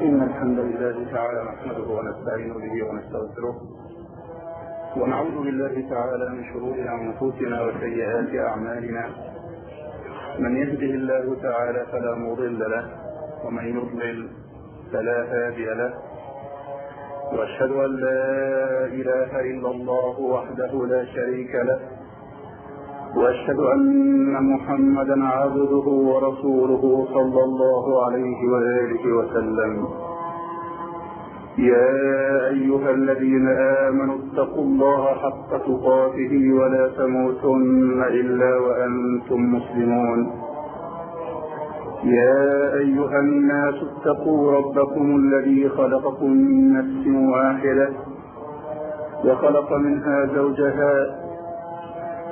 إن الحمد لله تعالى نحمده ونستعين به ونستغفره ونعوذ بالله تعالى من شرور أنفسنا وسيئات أعمالنا. من يهده الله تعالى فلا مضل له ومن يضلل فلا هادي له. وأشهد أن لا إله إلا الله وحده لا شريك له. وأشهد أن محمدا عبده ورسوله صلى الله عليه وآله وسلم. يا أيها الذين آمنوا اتقوا الله حق تقاته ولا تموتن إلا وأنتم مسلمون. يا أيها الناس اتقوا ربكم الذي خلقكم من نفس واحدة وخلق منها زوجها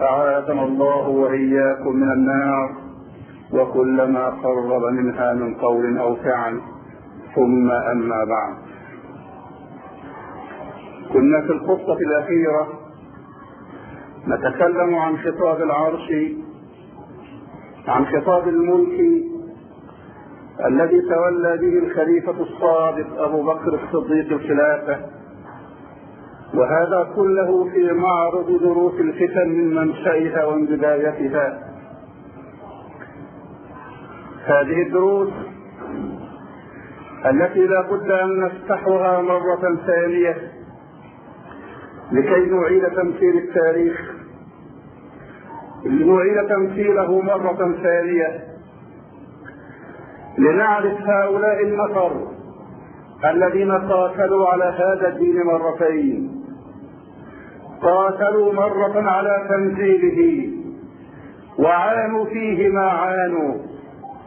أعاذنا الله وإياكم من النار. وكل ما قرب منها من قول أو فعل ثم أما بعد. كنا في الخطة الأخيرة نتكلم عن خطاب العرش عن خطاب الملك الذي تولى به الخليفة الصادق أبو بكر الصديق الخلافة. وهذا كله في معرض ظروف الفتن من منشأها ومن بدايتها هذه الدروس التي لا بد أن نفتحها مرة ثانية لكي نعيد تمثيل التاريخ. لنعيد تمثيله مرة ثانية. لنعرف هؤلاء النفر الذين قاتلوا على هذا الدين مرتين. قاتلوا مرة على تنزيله وعانوا فيه ما عانوا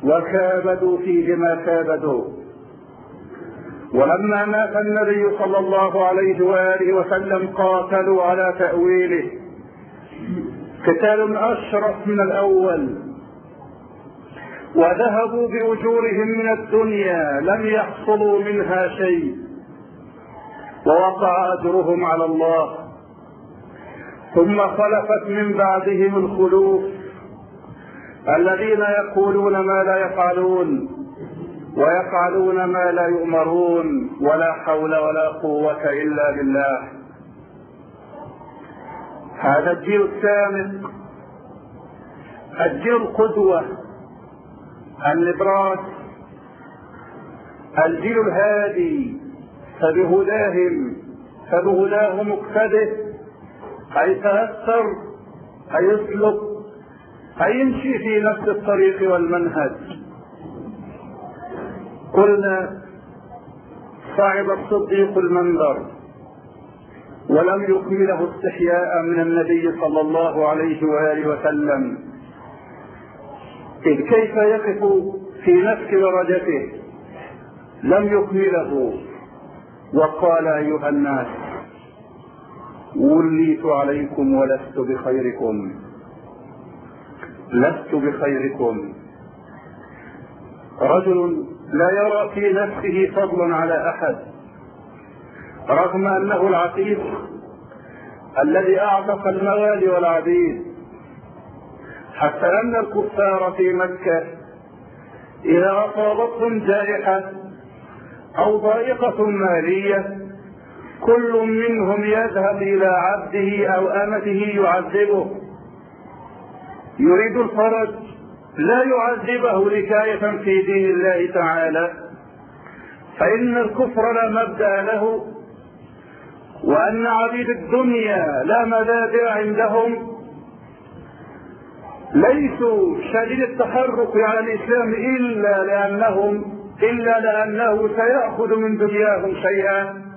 وكابدوا فيه ما كابدوا. ولما مات النبي صلى الله عليه وآله وسلم قاتلوا على تأويله. قتال أشرف من الأول. وذهبوا بأجورهم من الدنيا لم يحصلوا منها شيء. ووقع أجرهم على الله. ثم خلفت من بعدهم الخلوف الذين يقولون ما لا يفعلون ويفعلون ما لا يؤمرون ولا حول ولا قوة إلا بالله. هذا الجيل السابق الجيل القدوة النبراس الجيل الهادي فبهداهم فبهداه مقتده أي تأثر أي يسلك أي يمشي في نفس الطريق والمنهج. قلنا صعد الصديق المنبر ولم يكمله استحياء من النبي صلى الله عليه وآله وسلم. إذ كيف يقف في نفس درجته؟ لم يكمله. وقال أيها الناس وليت عليكم ولست بخيركم. لست بخيركم. رجل لا يرى في نفسه فضلا على أحد. رغم أنه العتيق الذي اعتق الموالي والعبيد. حتى أن الكفار في مكة إذا أصابتهم جائحة أو ضائقة مالية كل منهم يذهب إلى عبده أو أمته يعذبه. يريد الفرج. لا يعذبه لكاية في دين الله تعالى. فإن الكفر لا مبدأ له. وأن عبيد الدنيا لا مبادئ عندهم. ليسوا شديد التحرك على الإسلام إلا لأنهم إلا لأنه سيأخذ من دنياهم شيئا.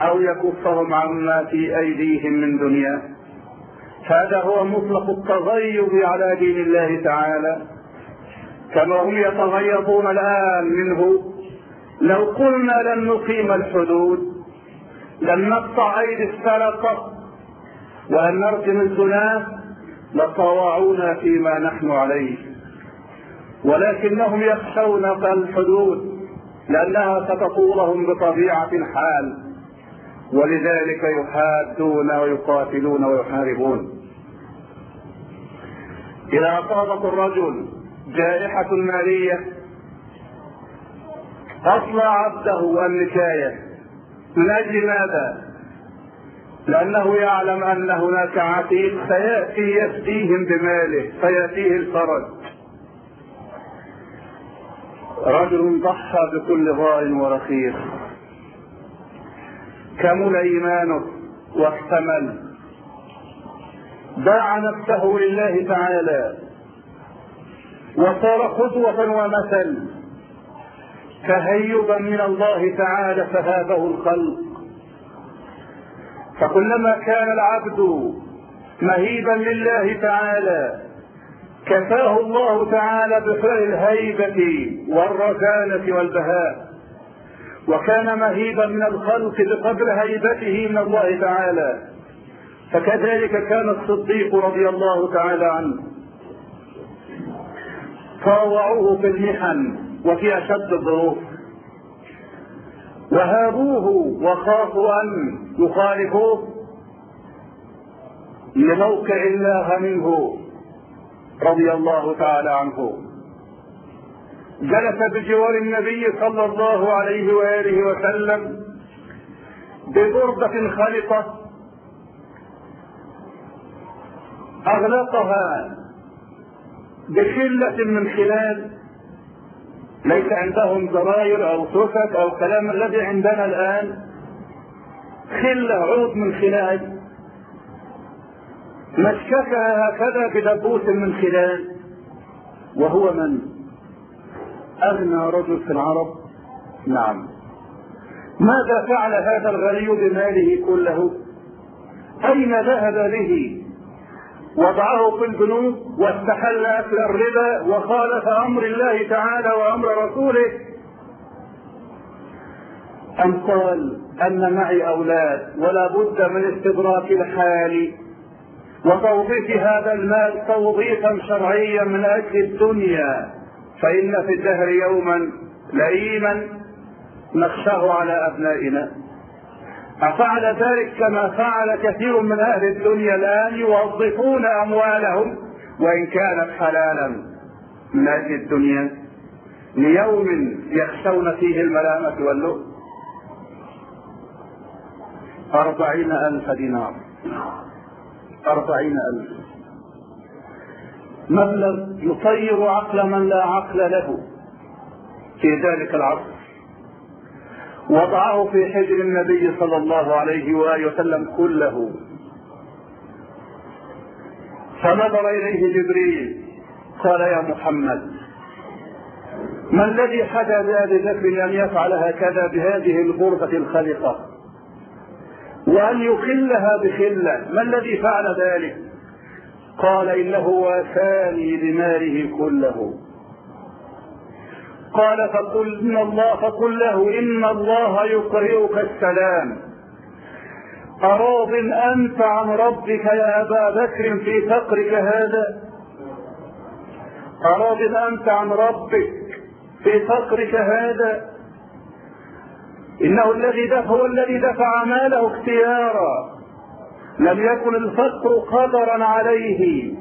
أو يكفهم عما في أيديهم من دنيا. هذا هو مطلق التغيظ على دين الله تعالى. كما هم يتغيظون الآن منه. لو قلنا لن نقيم الحدود لن نقطع أيدي السرقة وأن نرجم الزناة لطاوعونا فيما نحن عليه. ولكنهم يخشون الحدود لأنها ستطولهم بطبيعة الحال. ولذلك يحادون ويقاتلون ويحاربون. إذا أصابت الرجل جائحة مالية أصلى عبده النكاية. من أجل ماذا؟ لأنه يعلم أن هناك عتيق سيأتي يفديهم بماله فيأتيه الفرج. رجل ضحى بكل ضار ورخيص. كمل إيمانه واحتمل. باع نفسه لله تعالى. وصار قدوة ومثل. تهيبا من الله تعالى فهابه الخلق. فكلما كان العبد مهيبا لله تعالى كفاه الله تعالى بفعل الهيبة والرزانة والبهاء. وكان مهيبا من الخلق بقدر هيبته من الله تعالى. فكذلك كان الصديق رضي الله تعالى عنه. طاوعوه في المحن وفي أشد الظروف. وهابوه وخافوا أن يخالفوه لموقع الله منه رضي الله تعالى عنه. جلس بجوار النبي صلى الله عليه وآله وسلم ببردة خلطة أغلقها بخلة من خلال ليس عندهم زراير أو سفك أو كلام الذي عندنا الآن. خلة عود من خلال مسككها هكذا بدبوس من خلال. وهو من؟ أغنى رجل في العرب؟ نعم. ماذا فعل هذا الغني بماله كله؟ أين ذهب به؟ وضعه في البنوك واستحل أكل الربا وخالف أمر الله تعالى وأمر رسوله. أم قال أن معي أولاد ولا بد من استدراك الحال وتوظيف هذا المال توظيفا شرعيا من أجل الدنيا. فإن في الدهر يوما لئيما نخشاه على أبنائنا. أفعل ذلك كما فعل كثير من أهل الدنيا الآن يوظفون أموالهم وإن كانت حلالا من أجل الدنيا ليوم يخشون فيه الملامة واللؤم. أربعين ألف دينار. أربعين ألف. مبلغ يطير عقل من لا عقل له. في ذلك العصر. وضعه في حجر النبي صلى الله عليه وآله وسلم كله. فنظر إليه جبريل قال يا محمد ما الذي حدث لذكر أن يفعل هكذا بهذه الغرفة الخلقه وأن يخلها بخلة ما الذي فعل ذلك؟ قال إنه وافاني بماله كله. قال فقل إن الله فقل له إن الله يقرئك السلام. أراض أنت عن ربك يا أبا بكر في فقرك هذا؟ أراض أنت عن ربك في فقرك هذا؟ إنه الذي دفع هو الذي دفع ماله اختيارا. لم يكن الفقر قدرا عليه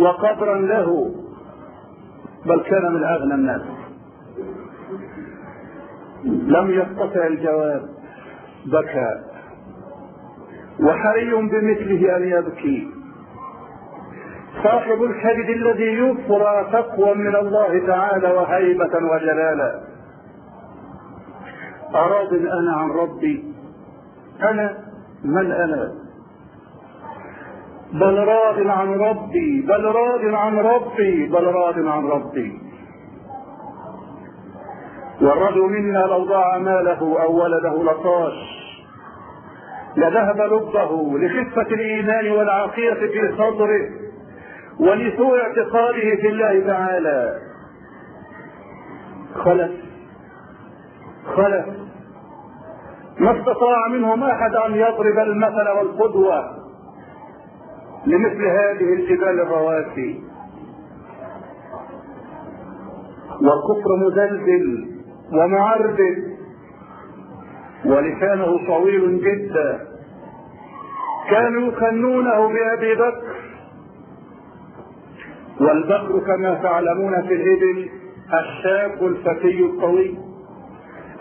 وقدرا له بل كان من أغنى الناس. لم يستطع الجواب بكى. وحري بمثله أن يبكي. صاحب الكبد الذي يفرى تقوى من الله تعالى وهيبة وجلالا. أراض أنا عن ربي؟ أنا؟ من أنا؟ بل راض عن ربي بل راض عن ربي بل راض عن ربي. والرجل منا لو ضاع ماله أو ولده لطاش لذهب لبه لخفة الإيمان والعقيدة في صدره ولسوء اعتقاده في الله تعالى. خلف خلف ما استطاع منهم أحد أن يضرب المثل والقدوة. لمثل هذه الجبال الرواسي. والكفر مزلزل ومعربد ولسانه طويل جدا. كانوا يكنونه بأبي بكر. والبكر كما تعلمون في الإبل الشاب الفتي الطويل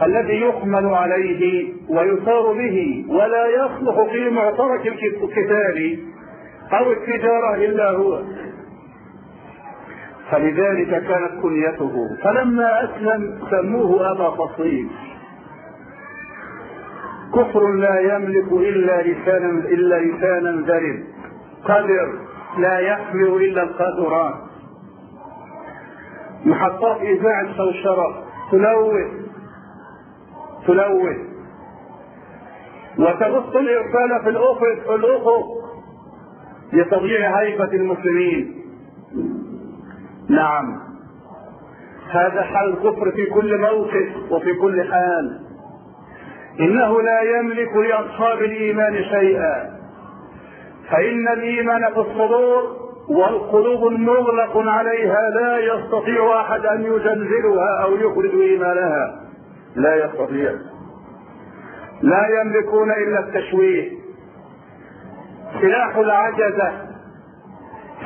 الذي يحمل عليه ويثار به ولا يصلح في معترك القتال أو التجارة إلا هو. فلذلك كانت كنيته. فلما أسلم سموه أبا فصيل. كفر لا يملك إلا لسانا إلا لسانا ذرب قدر لا يحمل إلا القادرات محطات إذاعة شوشرة. تلوث. تلوث. وتبث الإرسال في الأفق الأفق لتضييع هيبة المسلمين. نعم. هذا حال الكفر في كل موقف وفي كل حال. إنه لا يملك لأصحاب الإيمان شيئا. فإن الإيمان في الصدور والقلوب مغلق عليها لا يستطيع أحد أن يزلزلها أو يخرج إيمانها. لا يستطيع. لا يملكون إلا التشويه. سلاح العجزة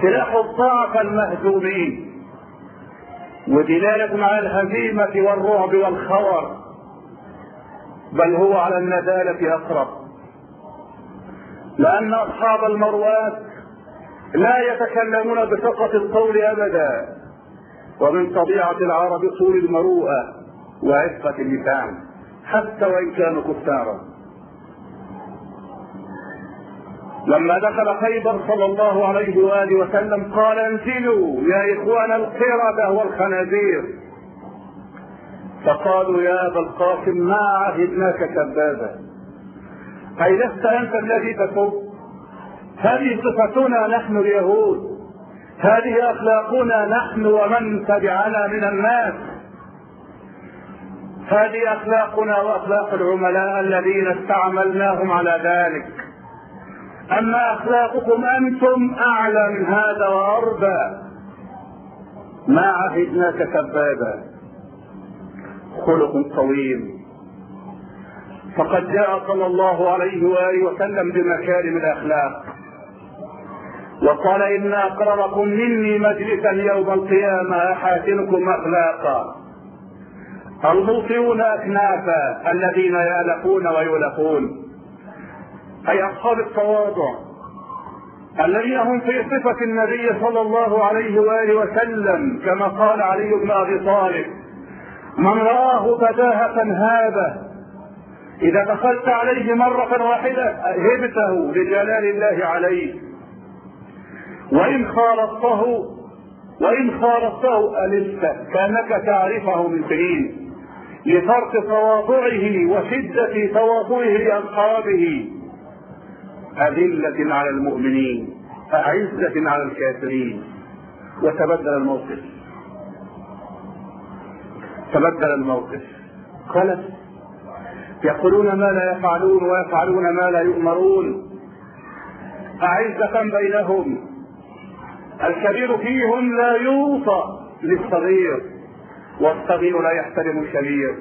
سلاح الضعف المهزومين. ودلالة على الهزيمة والرعب والخور. بل هو على الندالة أقرب. لأن أصحاب المروات لا يتكلمون بثقة القول أبدا ومن طبيعة العرب طول المروءة وعفة اللسان حتى وإن كانوا كفارا. لما دخل خيبر صلى الله عليه وآله وسلم قال انزلوا يا إخوان القرده والخنازير. فقالوا يا أبا القاسم ما عهدناك كذابا. أي لست أنت الذي تكذب هذه صفتنا نحن اليهود. هذه أخلاقنا نحن ومن تبعنا من الناس. هذه أخلاقنا وأخلاق العملاء الذين استعملناهم على ذلك. أما أخلاقكم أنتم اعلى من هذا وأربى. ما عهدناك كذابا. خلق طويل. فقد جاء صلى الله عليه وآله وسلم بمكارم الأخلاق. وقال إن أقربكم مني مجلسا يوم القيامة أحاسنكم أخلاقا. الموطئون أكنافا الذين يالفون ويولفون أي أصحاب التواضع الذين هم في صفة النبي صلى الله عليه وآله وسلم كما قال علي بن أبي طالب من رآه بداهة هابة إذا دخلت عليه مرة واحدة هبته لجلال الله عليه. وإن خالطته وإن خالطته ألست كأنك تعرفه من سنين لفرط تواضعه وشدة تواضعه لأصحابه. أذلة على المؤمنين أعزة على الكافرين. وتبدل الموقف. تبدل الموقف. خلف يقولون ما لا يفعلون ويفعلون ما لا يؤمرون. أعزة بينهم. الكبير فيهم لا يوصى للصغير والصغير لا يحترم الكبير.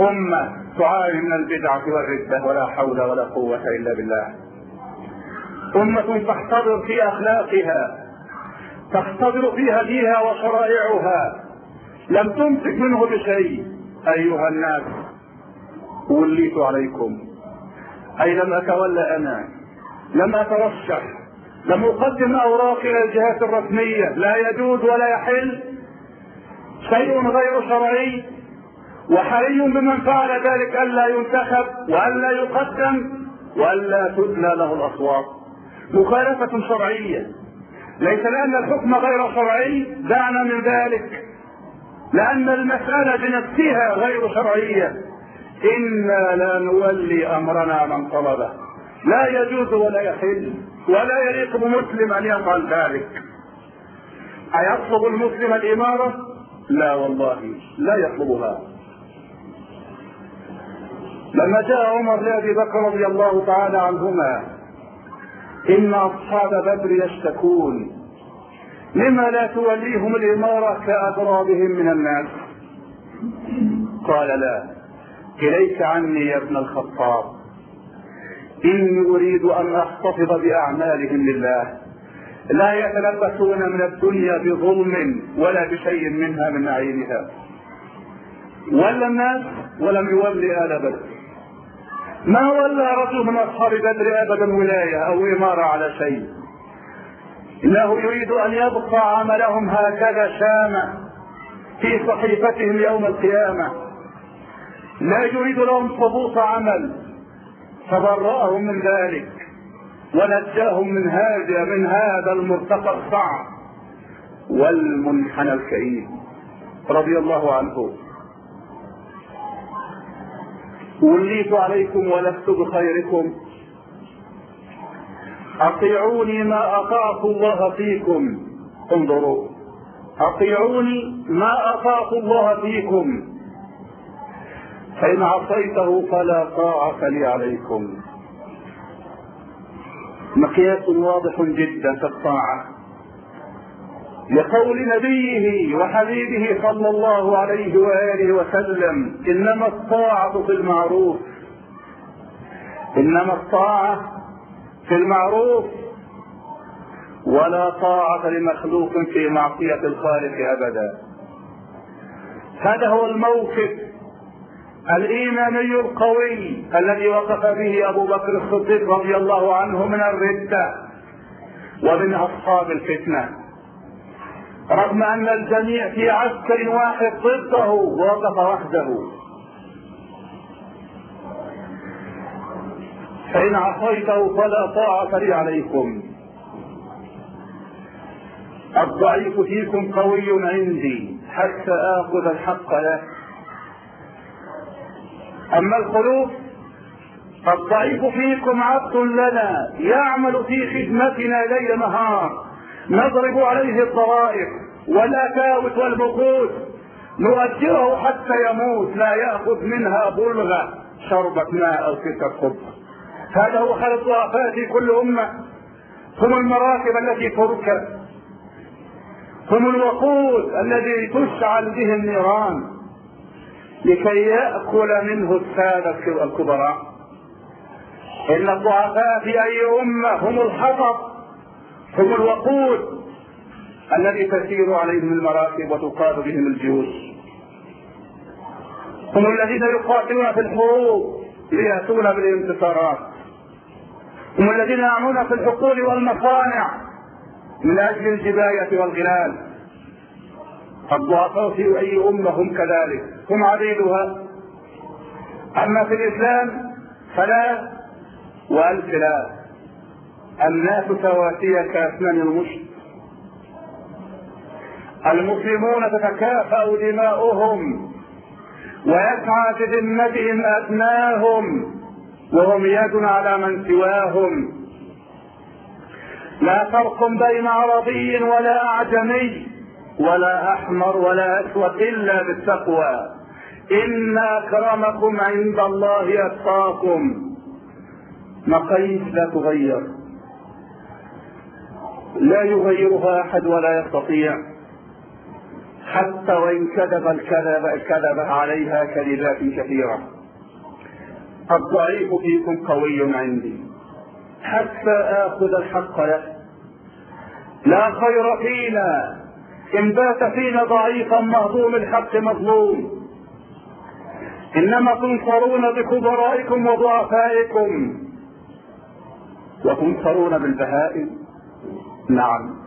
أمة تعاني من البدعة والردة ولا حول ولا قوة إلا بالله. أمة تحتضر في أخلاقها تحتضر في هديها وشرائعها. لم تمسك منه بشيء. أيها الناس وليت عليكم. أي لم أتولى أنا لم أترشح لم أقدم أوراقي إلى الجهات الرسمية. لا يجوز ولا يحل. شيء غير شرعي. وحري بمن فعل ذلك ألا ينتخب وألا يقدم وألا تدلى له الأصوات. مخالفة شرعية. ليس لأن الحكم غير شرعي دعنا من ذلك. لأن المسألة بنفسها غير شرعية. إنا لا نولي أمرنا من طلبه. لا يجوز ولا يحل ولا يليق بمسلم أن يفعل ذلك. أيطلب المسلم الإمارة؟ لا والله لا يطلبها. لما جاء عمر لأبي بكر رضي الله تعالى عنهما إن أصحاب بدر يشتكون لما لا توليهم الإمارة كأضرابهم من الناس. قال لا إليك عني يا ابن الخطاب. إني أريد أن أحتفظ بأعمالهم لله. لا يتلبسون من الدنيا بظلم ولا بشيء منها من نعيمها ولى الناس ولم يولي آل بدر. ما ولى رجل من أصحاب بدر أبدا ولاية أو إمارة على شيء. إنه يريد أن يبقى عملهم هكذا شامة في صحيفتهم يوم القيامة. لا يريد لهم ثبوت عمل. فبرأهم من ذلك. ونجاهم من هذا من هذا المرتقى الصعب والمنحنى الكئيب. رضي الله عنه. وليت عليكم ولست بخيركم. أطيعوني ما أطعت الله فيكم. انظروا. أطيعوني ما أطعت الله فيكم. فإن عصيته فلا طاعة لي عليكم. مقياس واضح جدا في الطاعة. لقول نبيه وحبيبه صلى الله عليه وآله وسلم إنما الطاعة في المعروف. إنما الطاعة في المعروف. ولا طاعة لمخلوق في معصية الخالق أبدا. هذا هو الموقف الإيماني القوي الذي وقف به أبو بكر الصديق رضي الله عنه من الردة ومن أصحاب الفتنة. رغم أن الجميع في عسكر واحد ضده ووقف وحده. فإن عصيته فلا طاعة لي عليكم. الضعيف فيكم قوي عندي حتى آخذ الحق له. أما الخلوف فالضعيف فيكم عبد لنا يعمل في خدمتنا ليل نهار. نضرب عليه الضرائب والأكاوت والبخوت. نؤجره حتى يموت لا يأخذ منها بلغة شربة ماء أو ستة خبز هذا هو خير الضعفاء في كل أمة. هم المراكب التي تركب. هم الوقود الذي تشعل به النيران لكي يأكل منه السادة الكبراء إن الضعفاء في أي أمة هم الحطب. هم الوقود الذي تسير عليهم المراكب وتقاد بهم الجيوش. هم الذين يقاتلون في الحروب ليأتون بالانتصارات. هم الذين يعملون في الحقول والمصانع من أجل الجباية والغلال. الضعفاء في أي أمة هم كذلك. هم عبيدها. أما في الإسلام فلا والف لا. الناس سواسية كاسنان المشت المسلمون تتكافأ دماؤهم ويسعى في ذمتهم أدناهم وهم يد على من سواهم. لا فرق بين عربي ولا أعجمي ولا أحمر ولا أسود إلا بالتقوى. إن أكرمكم عند الله أتقاكم. مقاييس لا تغير. لا يغيرها أحد ولا يستطيع. حتى وإن كذب الكذب كذب عليها كذبات كثيرة. الضعيف فيكم قوي عندي. حتى آخذ الحق له. لا خير فينا. إن بات فينا ضعيفا مهضوم الحق مظلوم. إنما تنصرون بكبرائكم وضعفائكم. وتنصرون بالبهائم. نعم.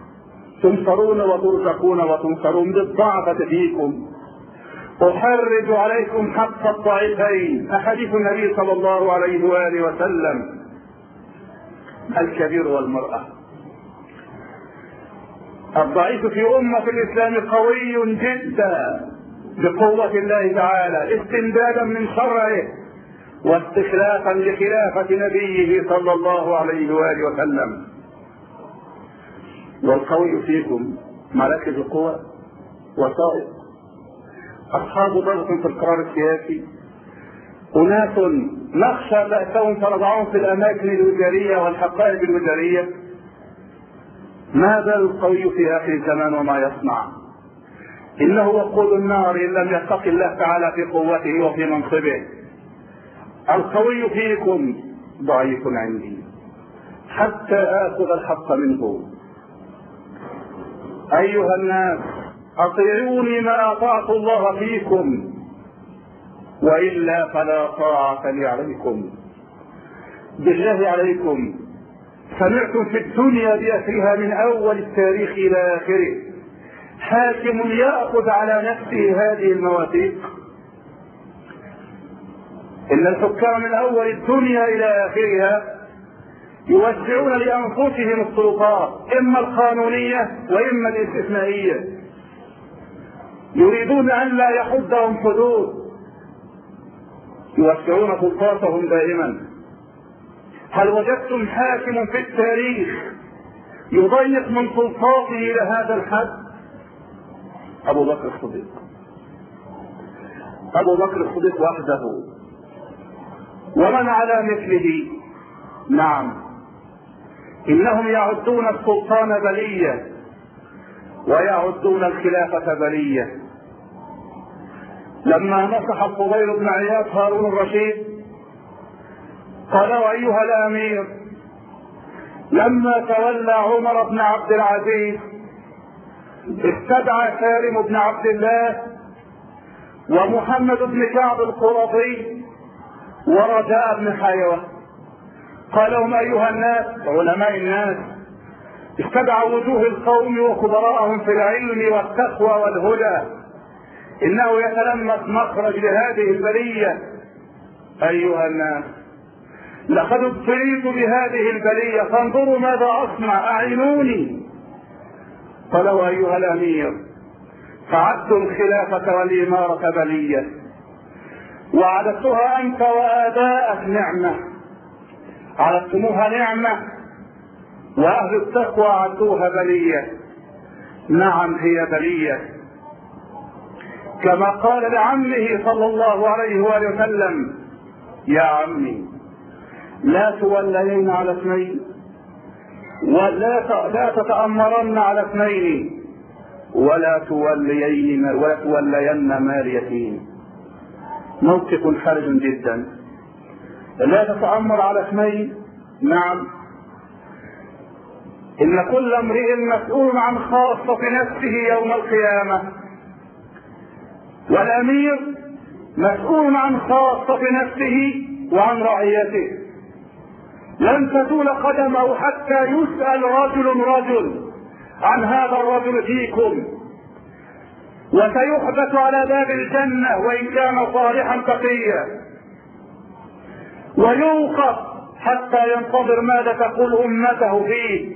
تنصرون وترزقون وتنصرون بالضعفة فيكم. أحرج عليكم حق الضعيفين. أحاديث النبي صلى الله عليه وآله وسلم. الكبير والمرأة. الضعيف في أمة الإسلام قوي جدا. بقوة الله تعالى. استمدادا من شرعه واستخلافا لخلافة نبيه صلى الله عليه وآله وسلم. والقوي فيكم مراكز القوى وسائط أصحاب ضغط في القرار السياسي. أناس نخشى بأسهم فنضعهم في الأماكن الوزارية والحقائب الوزارية. ماذا القوي في آخر الزمان وما يصنع؟ إنه وقود النار إن لم يتق الله تعالى في قوته وفي منصبه. القوي فيكم ضعيف عندي. حتى آخذ الحق منه. أيها الناس أطيعوني ما أطعت الله فيكم وإلا فلا طاعة لي عليكم. بالله عليكم. سمعتم في الدنيا بأسرها من أول التاريخ إلى آخره. حاكم يأخذ على نفسه هذه المواثيق. إن الحكام من أول الدنيا إلى آخرها يوزعون لأنفسهم السلطات إما القانونية وإما الاستثنائية. يريدون أن لا يحدهم حدود. يوسعون سلطاتهم دائما. هل وجدتم حاكم في التاريخ يضيق من سلطاته إلى هذا الحد؟ أبو بكر الصديق. أبو بكر الصديق وحده. ومن على مثله؟ نعم. إنهم يعدون السلطان بلية ويعدون الخلافة بلية. لما نصح الفضيل بن عياض هارون الرشيد قال ايها الأمير لما تولى عمر بن عبد العزيز استدعى سالم بن عبد الله ومحمد بن كعب القرظي ورجاء بن حيوة. قال لهم أيها الناس علماء الناس استدعى وجوه القوم وخبراءهم في العلم والتقوى والهدى. إنه يتلمس مخرج لهذه البلية. أيها الناس لقد ابتليت بهذه البلية فانظروا ماذا أصنع أعينوني. قالوا أيها الأمير فعدت الخلافه والإمارة بلية وعددتها أنت وآباءك نعمة. عددتموها نعمة. وأهل التقوى عدوها بليه نعم هي بليه كما قال لعمه صلى الله عليه وآله وسلم يا عمي لا تولين على اثنين ولا لا تتأمرن على اثنين ولا تولين ولا تولين مال يتيم. موقف حرج جدا. لا تتأمر على اثنين. نعم. إن كل امرئ مسؤول عن خاصة نفسه يوم القيامة. والأمير مسؤول عن خاصة نفسه وعن رعيته. لن تزول قدمه حتى يسأل رجل رجل عن هذا الرجل فيكم. وسيحبس على باب الجنة وإن كان صالحا تقيا. ويوقف حتى ينتظر ماذا تقول أمته فيه.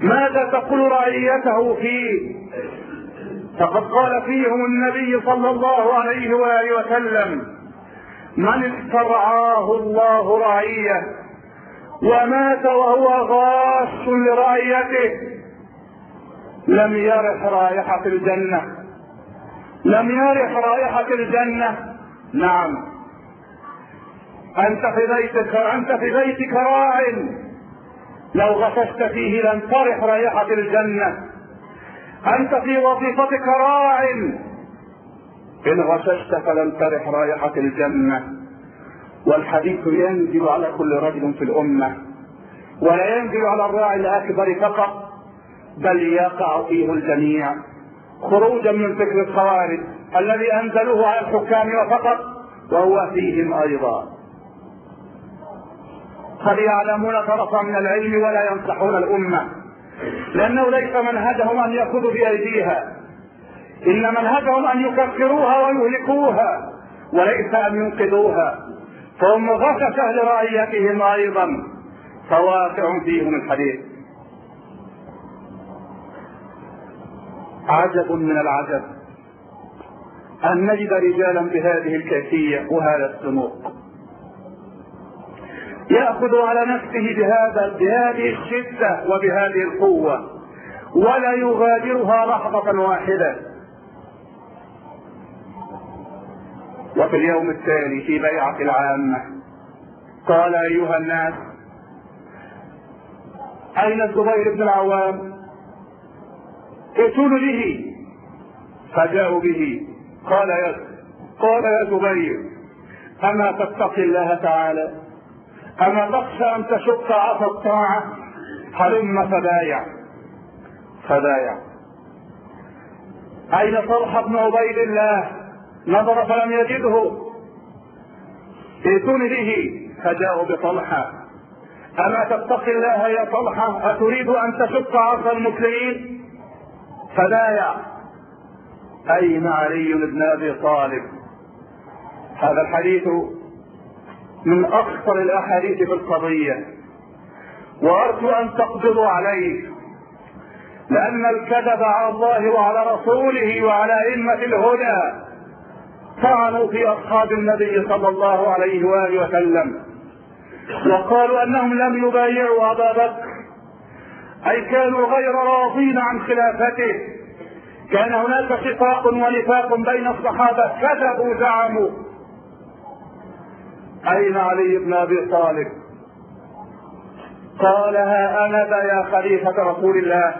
ماذا تقول رعيته فيه. فقد قال فيهم النبي صلى الله عليه وآله وسلم من استرعاه الله رعية ومات وهو غاش لرعيته لم يرح رائحة الجنة. لم يرح رائحة الجنة. نعم. أنت في بيتك أنت في بيتك راع لو غششت فيه لم ترح رائحة الجنة. أنت في وظيفتك راع إن غششت فلن ترح رائحة الجنة. والحديث ينزل على كل رجل في الأمة. ولا ينزل على الراعي الأكبر فقط. بل يقع فيه الجميع. خروجا من فكر الخوارج الذي أنزلوه على الحكام وفقط وهو فيهم أيضا. قد يعلمون طرفا من العلم ولا ينصحون الأمة. لأنه ليس منهجهم أن يأخذوا بأيديها. إن منهجهم أن يكفروها ويهلكوها وليس أن ينقذوها. فهم غششة لرعيتهم أيضا. فواقع فيهم الحديث. عجب من العجب أن نجد رجالا بهذه الكيفية وهذا السموق يأخذ على نفسه بهذا بهذه الشدة وبهذه القوة. ولا يغادرها لحظة واحدة. وفي اليوم التالي في بيعة العامة. قال أيها الناس أين الزبير بن العوام؟ ائتون به. فجاءوا به. قال يا قال يا زبير أما تتقي الله تعالى؟ أما تخشى أن تشق عصا الطاعة هلم فبايع فبايع أين طلحة بن عبيد الله؟ نظر فلم يجده. ائتوني به فجاءوا بطلحة. أما تتقي الله يا طلحة أتريد أن تشق عصا المسلمين؟ فبايع أين علي بن أبي طالب؟ هذا الحديث من أخطر الأحاديث في القضية. وأرجو أن تقدروا عليه. لأن الكذب على الله وعلى رسوله وعلى أئمة الهدى طعنوا في أصحاب النبي صلى الله عليه وآله وسلم. وقالوا أنهم لم يبايعوا أبا بكر. أي كانوا غير راضين عن خلافته. كان هناك شقاق ونفاق بين الصحابة. كذبوا زعموا. أين علي بن أبي طالب؟ قال ها أنا يا خليفة رسول الله.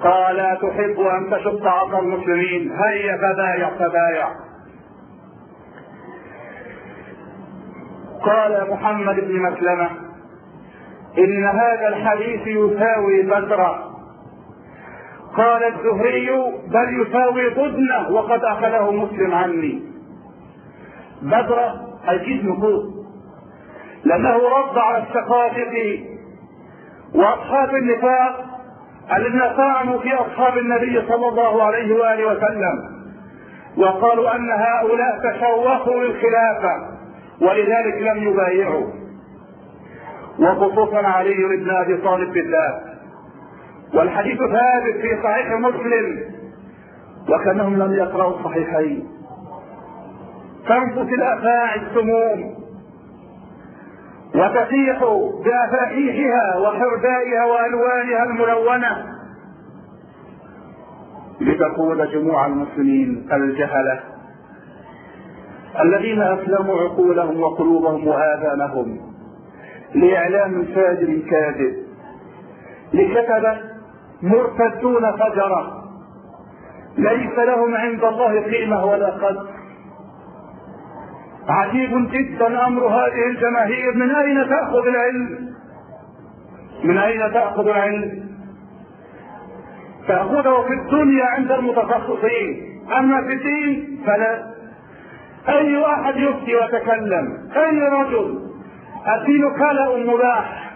قال تحب أن تشق عصا المسلمين؟ هيا فبايع فبايع قال محمد بن مسلمة إن هذا الحديث يساوي بدرا قال الزهري بل يساوي بدنة وقد أخذه مسلم عني. بدرة أجيب نفوذ. لأنه رد على السقافة وأصحاب النفاق الذين طعنوا في أصحاب النبي صلى الله عليه وآله وسلم وقالوا أن هؤلاء تشوقوا للخلافة ولذلك لم يبايعوا. وخصوصا علي بن أبي طالب بالله. والحديث ثابت في صحيح مسلم وكأنهم لم يقرأوا الصحيحين. تنفس الافاعي السموم. وتسيح بافاحيحها وحردائها وألوانها الملونة. لتقود جموع المسلمين الجهلة الذين أسلموا عقولهم وقلوبهم وآذانهم لإعلام فاجر كاذب. لكتب مرتدون فجرا ليس لهم عند الله قيمة ولا قدر. عجيب جدا أمر هذه الجماهير. من أين تأخذ العلم؟ من أين تأخذ العلم؟ تأخذه في الدنيا عند المتخصصين. أما في الدين فلا. أي واحد يفتي وتكلم أي رجل. الدين كلأ مباح.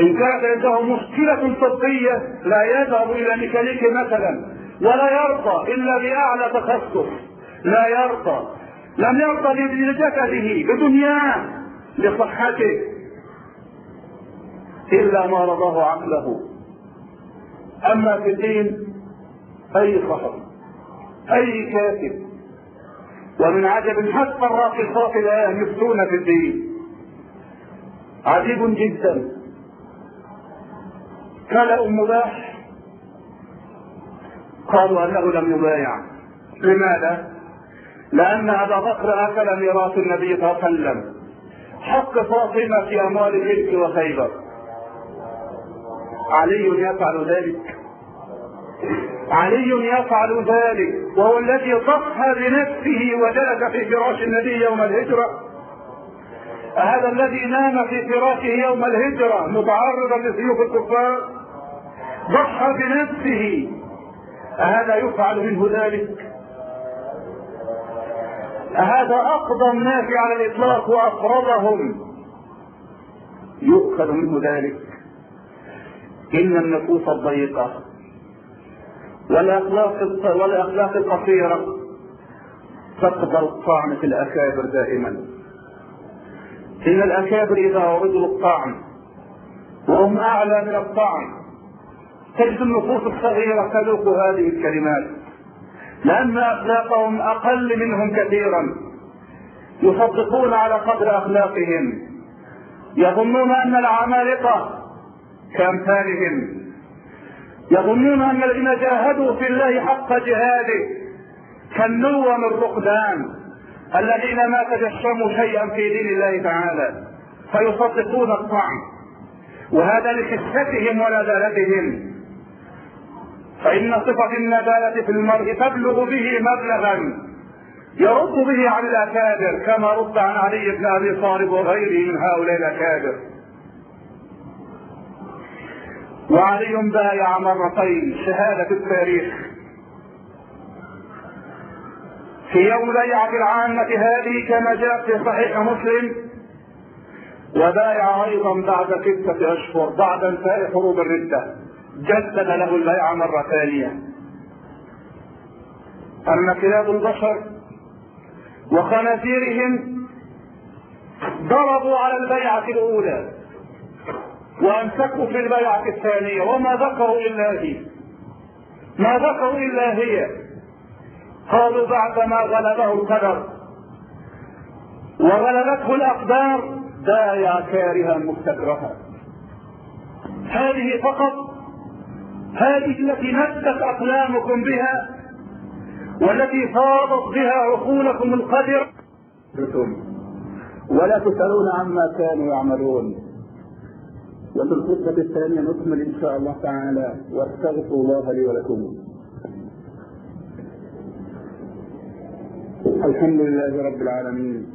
إن كانت عنده مشكلة طبية لا يذهب إلى ميكانيكي مثلا ولا يرضى إلا بأعلى تخصص. لا يرضى. لم يرضى لجسده لدنياه لصحته. إلا ما رضاه عقله. أما في الدين أي صحر أي كاتب. ومن عجب حتى الراقصات الان يفتون في الدين. عجيب جدا. كلأ مباح قالوا أنه لم يبايع. لماذا؟ لأن أبا بكر أكل ميراث النبي صلى الله عليه وسلم. حق فاطمة في أموال الإبك وخيبر. علي يفعل ذلك. علي يفعل ذلك. وهو الذي ضحى بنفسه وجلس في فراش النبي يوم الهجرة. هذا الذي نام في فراشه يوم الهجرة متعرضا لسيوف الكفار. ضحى بنفسه. أهذا يفعل منه ذلك. أهذا أقضى الناس على الإطلاق وأقربهم. يؤخذ منه ذلك إن النفوس الضيقة والأخلاق والأخلاق القصيرة تقبل الطعن في الأكابر دائما. إن الأكابر إذا عرضوا الطعن وهم أعلى من الطعن تجد النفوس الصغيرة تذوق هذه الكلمات. لأن أخلاقهم أقل منهم كثيرا. يصدقون على قدر أخلاقهم. يظنون أن العمالقة كأمثالهم. يظنون أن الذين جاهدوا في الله حق جهاده كالنوم الرقدان الذين ما تجشموا شيئا في دين الله تعالى. فيصدقون الطعن. وهذا لخفتهم ونزالتهم فإن صفة الندالة في المرء تبلغ به مبلغا يرد به عن الأكابر كما رد عن علي بن أبي طالب وغيره من هؤلاء الأكابر وعلي بايع مرتين شهادة التاريخ. في يوم بيعة العامة هذه كما جاء في صحيح مسلم وبايع أيضا بعد ستة أشهر بعد انتهاء حروب الردة. جدد له البيعة مرة ثانية أما كلاب البشر وخنازيرهم ضربوا على البيعة الأولى وأمسكوا في البيعة الثانية. وما ذكروا إلا هي. ما ذكروا إلا هي. قالوا بعدما غلبه القدر وغلبته الأقدار بايع كارها مستكرها هذه فقط هذه التي مست أقلامكم بها والتي فاضت بها عقولكم القدر. ولا تسألون عما كانوا يعملون. وفي الخطبة الثانية نكمل إن شاء الله تعالى. واستغفر الله لي ولكم. الحمد لله رب العالمين.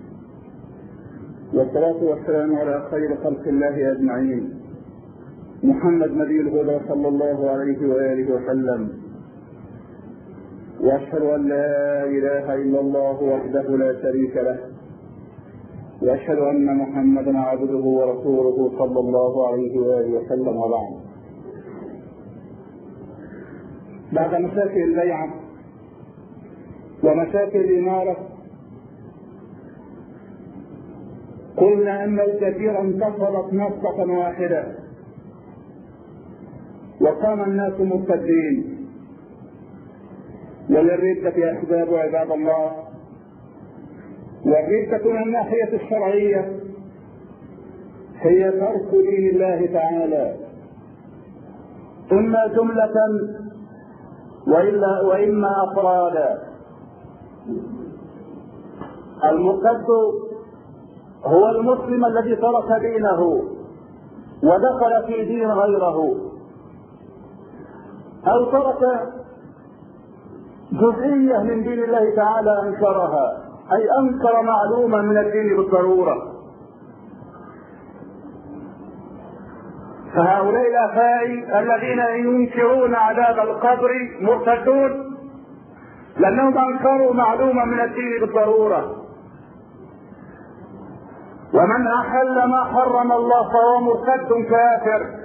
والصلاة والسلام على خير خلق الله أجمعين. محمد نبي الهدى صلى الله عليه وآله وسلم. وأشهد أن لا إله إلا الله وحده لا شريك له. وأشهد أن محمدا عبده ورسوله صلى الله عليه وآله وسلم وبعد. بعد مشاكل البيعة ومشاكل الإمارة قلنا أن الكثير انتصرت نصة واحدة. وقام الناس مرتدين وللردة أسباب عباد الله. والردة من الناحية الشرعية هي ترك دين الله تعالى. إما جملة وإلا وإما أفرادا. المرتد هو المسلم الذي ترك دينه ودخل في دين غيره. أو ترك جزئية من دين الله تعالى أنكرها أي أنكر معلومة من الدين بالضرورة. فهؤلاء الأفاعي الذين ينكرون عذاب القبر مرتدون لأنهم أنكروا معلومة من الدين بالضرورة. ومن أحل ما حرم الله فهو مرتد كافر.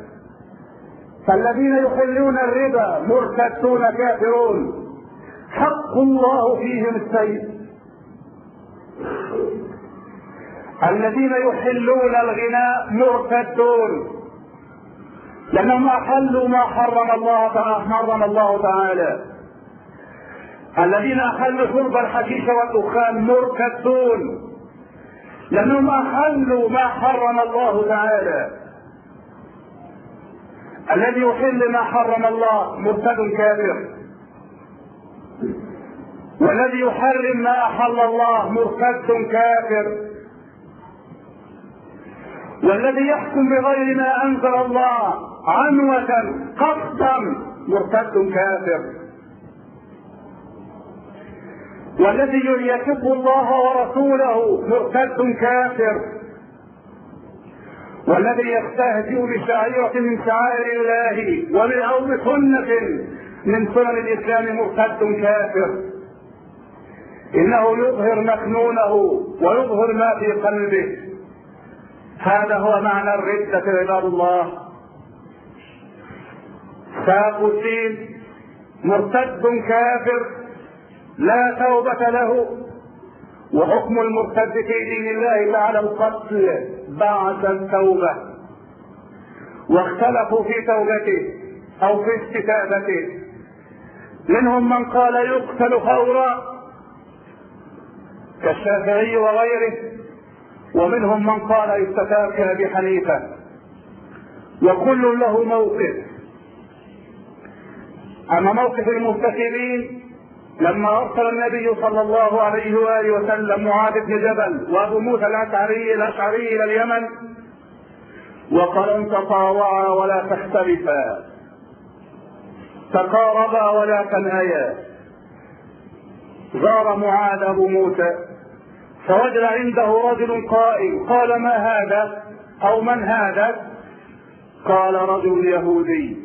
فالذين يحلون الربا مرتدون كافرون. حق الله فيهم السيف. الذين يحلون الغناء مرتدون. لأنهم أحلوا ما حرم الله حرم الله تعالى. الذين أحلوا شرب الحشيش والدخان مرتدون. لأنهم أحلوا ما حرم الله تعالى. الذي يحل ما حرم الله مرتد كافر. والذي يحرم ما أحل الله مرتد كافر. والذي يحكم بغير ما أنزل الله عنوة قصدا مرتد كافر. والذي يسب الله ورسوله مرتد كافر. والذي يستهزئ بشعيرة من شعائر الله ومن أو بسنة من سنن الإسلام مرتد كافر. إنه يظهر مكنونه ويظهر ما في قلبه. هذا هو معنى الردة عباد الله. ساقوا الدين مرتد كافر. لا توبة له. وحكم المرتد في دين الله تعالى القتل بعد التوبة. واختلفوا في توبته أو في استتابته. منهم من قال يقتل فورا كالشافعي وغيره ومنهم من قال يستتاب كأبي حنيفة وكل له موقف. أما موقف المرتكبين لما أرسل النبي صلى الله عليه وآله وسلم معاذ بن جبل وأبو موسى الأشعري الأشعري إلى اليمن وقال إن تطاوعا ولا تختلفا. تقاربا ولا تنهيا. زار معاذ أبو موسى فوجد عنده رجل قائم قال ما هذا؟ أو من هذا؟ قال رجل يهودي.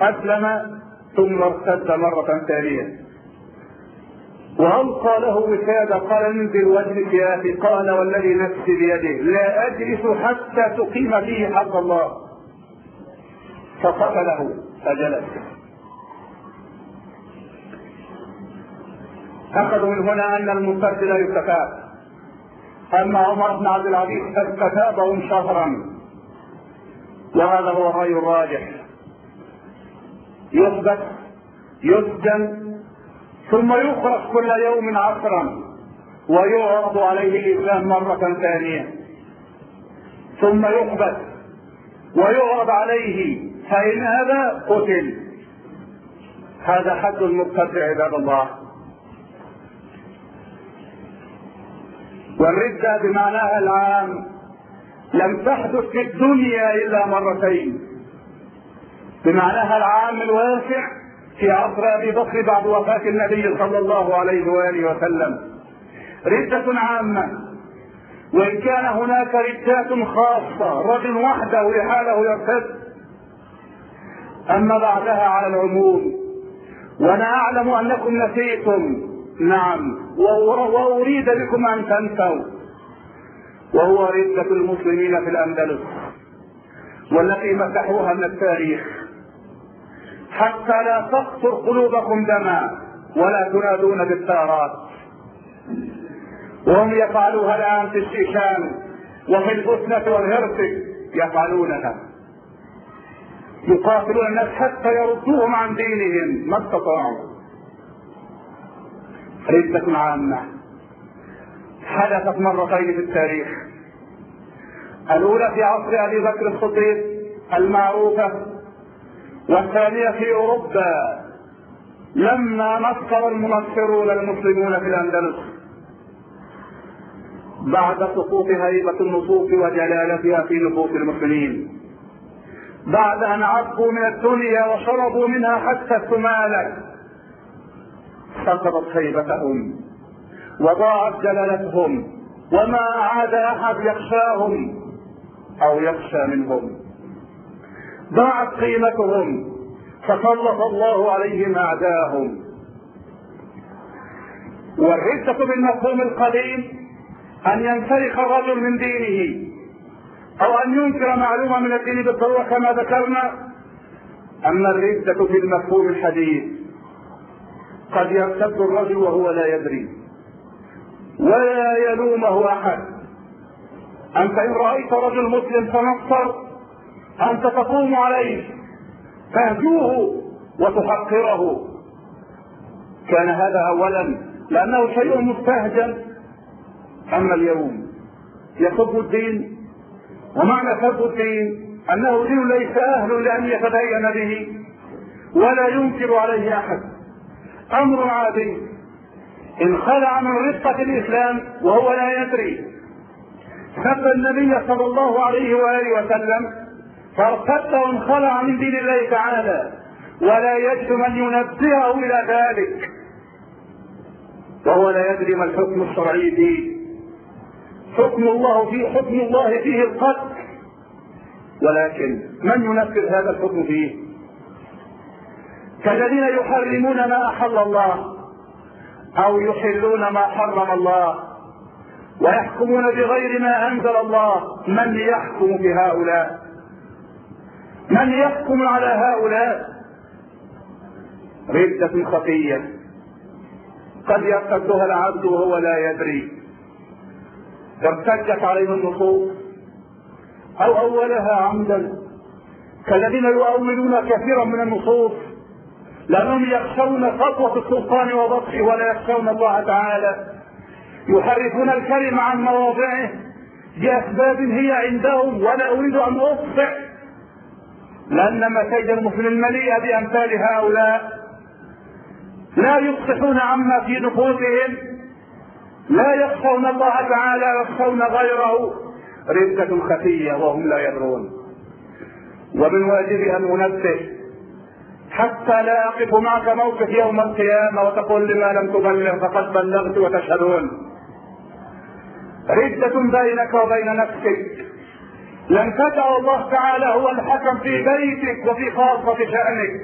أسلم ثم ارتد مرة ثانية. وألقى له وساده قال انزل وجهك يا أخي قال والذي نفسي بيده لا أجلس حتى تقيم فيه حق الله. فقتله فجلس. اخذوا من هنا أن المرتد لا يستتاب أما عمر بن عبد العزيز فاستتابهم شهرا. وهذا هو الرأي الراجح. يثبت يسجن ثم يخرج كل يوم عصرا ويعرض عليه الإسلام مرة ثانية. ثم يقبل ويعرض عليه فإن هذا قتل. هذا حد المقتدر عباد الله. والردة بمعناها العام. لم تحدث في الدنيا إلا مرتين. بمعناها العام الواسع في عصر أبي بكر بعد وفاة النبي صلى الله عليه وآله وسلم. ردة عامة. وإن كان هناك ردات خاصة رجل وحده لحاله يرتد. أما بعدها على العموم. وأنا أعلم أنكم نسيتم. نعم. وأريد بكم أن تنسوا. وهو ردة المسلمين في الأندلس. والتي مسحوها من التاريخ. حتى لا تقصر قلوبكم دما ولا تنادون بالثارات وهم يفعلوها الآن في الشيشان وفي البسنة والهرسك يفعلونها. يقاتلون الناس حتى يردوهم عن دينهم. ما استطاعوا. ردة عامة. حدثت مرتين في التاريخ. الأولى في عصر أبي بكر الصديق المعروفة والثانية في أوروبا لما نصر المنصرون المسلمون في الأندلس بعد سقوط هيبة النصوص وجلالتها في نفوس المسلمين بعد أن عبوا من الدنيا وشربوا منها حتى الثمالة سقطت هيبتهم وضاعت جلالتهم وما عاد أحد يخشاهم أو يخشى منهم. ضاعت قيمتهم فسلط الله عليهم أعداءهم. والردة بالمفهوم القديم أن ينسلخ الرجل من دينه أو أن ينكر معلومة من الدين بالضرورة كما ذكرنا. أما الردة في المفهوم الحديث قد يرتد الرجل وهو لا يدري. ولا يلومه أحد. أنت إن رأيت رجل مسلم تنصر أنت تقوم عليه. تهجوه وتحقره. كان هذا أولا لأنه شيء مستهجن. أما اليوم يسب الدين ومعنى سب الدين أنه دين ليس أهل لأن يتدين به ولا ينكر عليه أحد. أمر عادي. إن خلع من رفقة الإسلام وهو لا يدري. سب النبي صلى الله عليه وآله وسلم فارتد وانخلع من دين الله تعالى. ولا يجد من ينبهه إلى ذلك. وهو لا يدري ما الحكم الشرعي فيه. حكم الله فيه حكم الله فيه القتل. ولكن من ينفذ هذا الحكم فيه؟ كالذين يحرمون ما أحل الله أو يحلون ما حرم الله ويحكمون بغير ما أنزل الله. من يحكم بهؤلاء؟ من يحكم على هؤلاء؟ ردة خفية. قد يرتدها العبد وهو لا يدري. ارتدت عليه النصوص أو أولها عمدا كالذين يؤولون كثيرا من النصوص لأنهم يخشون سطوة السلطان وبطشه ولا يخشون الله تعالى. يحرفون الكلم عن مواضعه بأسباب هي عندهم ولا أريد أن اخطئ لأن مكيد المسلم مليئه بأمثال هؤلاء لا يصلحون عما في نفوسهم لا يخشون الله تعالى يخشون غيره. ردة خفية وهم لا يدرون. ومن واجبي أن أنبه حتى لا أقف معك موقف يوم القيامة وتقول لما لم تبلغ فقد بلغت وتشهدون. ردة بينك وبين نفسك. لم تدع الله تعالى هو الحكم في بيتك وفي خاصة شأنك.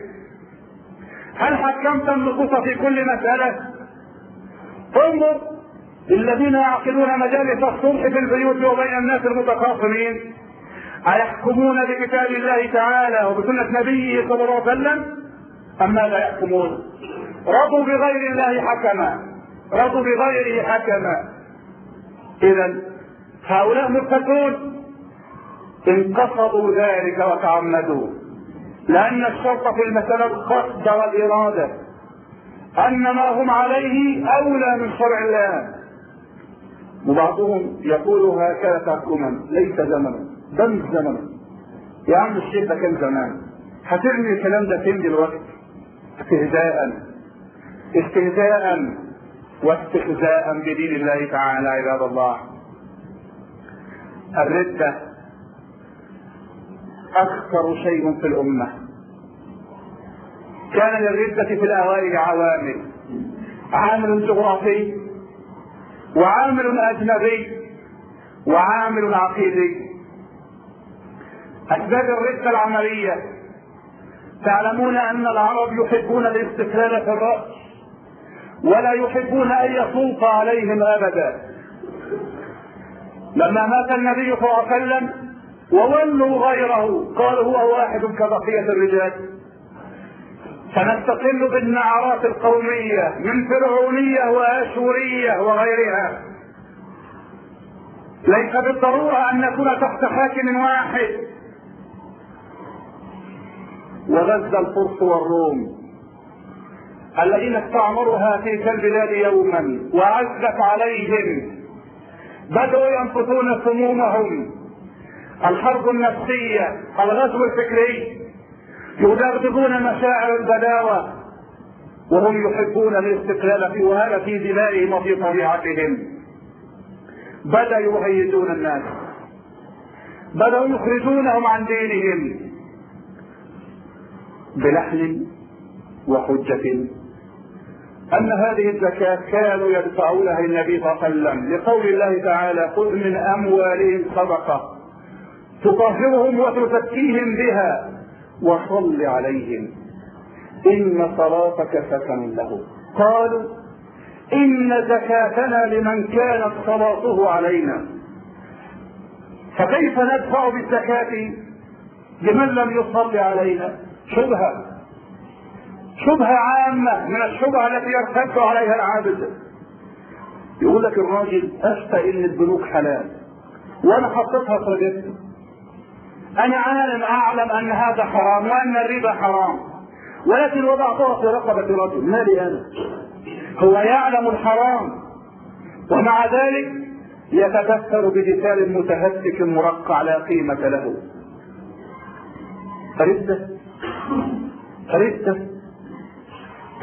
هل حكمت النصوص في كل مسألة؟ انظر للذين يعقدون مجالس الصلح في البيوت وبين الناس المتخاصمين أيحكمون بكتاب الله تعالى وبسنة نبيه صلى الله عليه وسلم؟ أم ماذا يحكمون؟ رضوا بغير الله حكما. رضوا بغيره حكما. إذا هؤلاء مرتدون انقصدوا ذلك وتعمدوا. لأن الشرط في المسألة القصد والإرادة. أن ما هم عليه أولى من شرع الله. وبعضهم يقول هكذا تحكما ليس زمنا مش زمنا. يا عم الشيخ ده كان زمان. هترمي الكلام ده فين دلوقتي؟ استهزاء. استهزاء. واستخزاء بدين الله تعالى عباد الله. الردة أخطر شيء في الأمة. كان للردة في الأوائل عوامل عامل جغرافي وعامل أجنبي وعامل عقيدي. أسباب الردة العملية. تعلمون أن العرب يحبون الاستقلال في الرأس ولا يحبون أن يسوق عليهم أبدا. لما مات النبي صلى الله عليه وسلم وولوا غيره. قالوا هو واحد كبقية الرجال. فنستقل بالنعرات القومية من فرعونية وآشورية وغيرها. ليس بالضرورة أن نكون تحت حاكم واحد. وغزا الفرس والروم الذين استعمرها تلك البلاد يوما وعزت عليهم. بدأوا ينفثون سمومهم. الحرب النفسية الغزو الفكري. يدغدغون مشاعر البداوة وهم يحبون الاستقلال في وهذا في دمائهم وفي طبيعتهم. بدأوا يهيجون الناس. بدأوا يخرجونهم عن دينهم. بلحن وحجة. أن هذه الزكاة كانوا يدفعونها النبي صلى الله عليه وسلم لقول الله تعالى خذ من أموالهم صدقة. تطهرهم وتزكيهم بها. وصل عليهم. إن صلاتك سكن له قالوا إن زكاتنا لمن كانت صلاته علينا. فكيف ندفع بالزكاة لمن لم يصل علينا؟ شبهة. شبهة عامة من الشبهة التي يرتد عليها العابد. يقول لك الراجل أفتى إن البنوك حلال. وأنا حطيتها في رجلتي أنا عالم أعلم أن هذا حرام وأن الربا حرام. ولكن وضعتها في رقبة رجل. ما لي أنا؟ هو يعلم الحرام. ومع ذلك يتكثر بدثار متهتك مرقع لا قيمة له. ردة ردة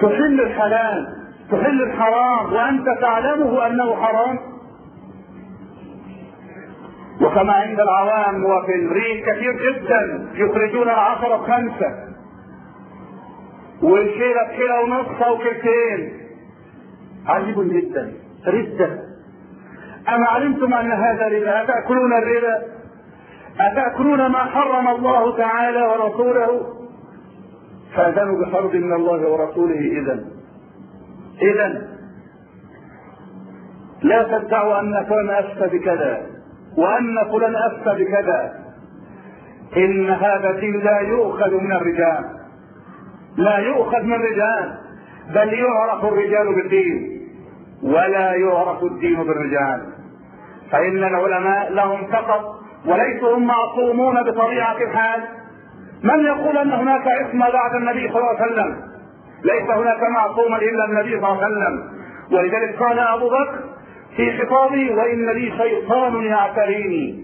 تحل الحلال تحل الحرام وأنت تعلمه أنه حرام. وكما عند العوام وفي الريف كثير جدا يخرجون العشرة بخمسة والكيلة بكيلة ونص أو كيلتين. عجيب جدا ردة. أما علمتم أن هذا ربا أتأكلون الربا؟ أتأكلون ما حرم الله تعالى ورسوله؟ فأذنوا بحرب من الله ورسوله إذا إذا لا تدعوا أن كان أفتى بكذا. وأن فلان أفتى بكذا. إن هذا الدين لا يؤخذ من الرجال. لا يؤخذ من رجال بل يعرف الرجال بالدين ولا يعرف الدين بالرجال. فإن العلماء لهم فقط وليسوا هم معصومون بطبيعة الحال. من يقول أن هناك عصمة بعد النبي صلى الله عليه وسلم؟ ليس هناك معصوما إلا النبي صلى الله عليه وسلم. ولذلك قال أبو بكر في خطابه وإن لي شيطان يعتريني.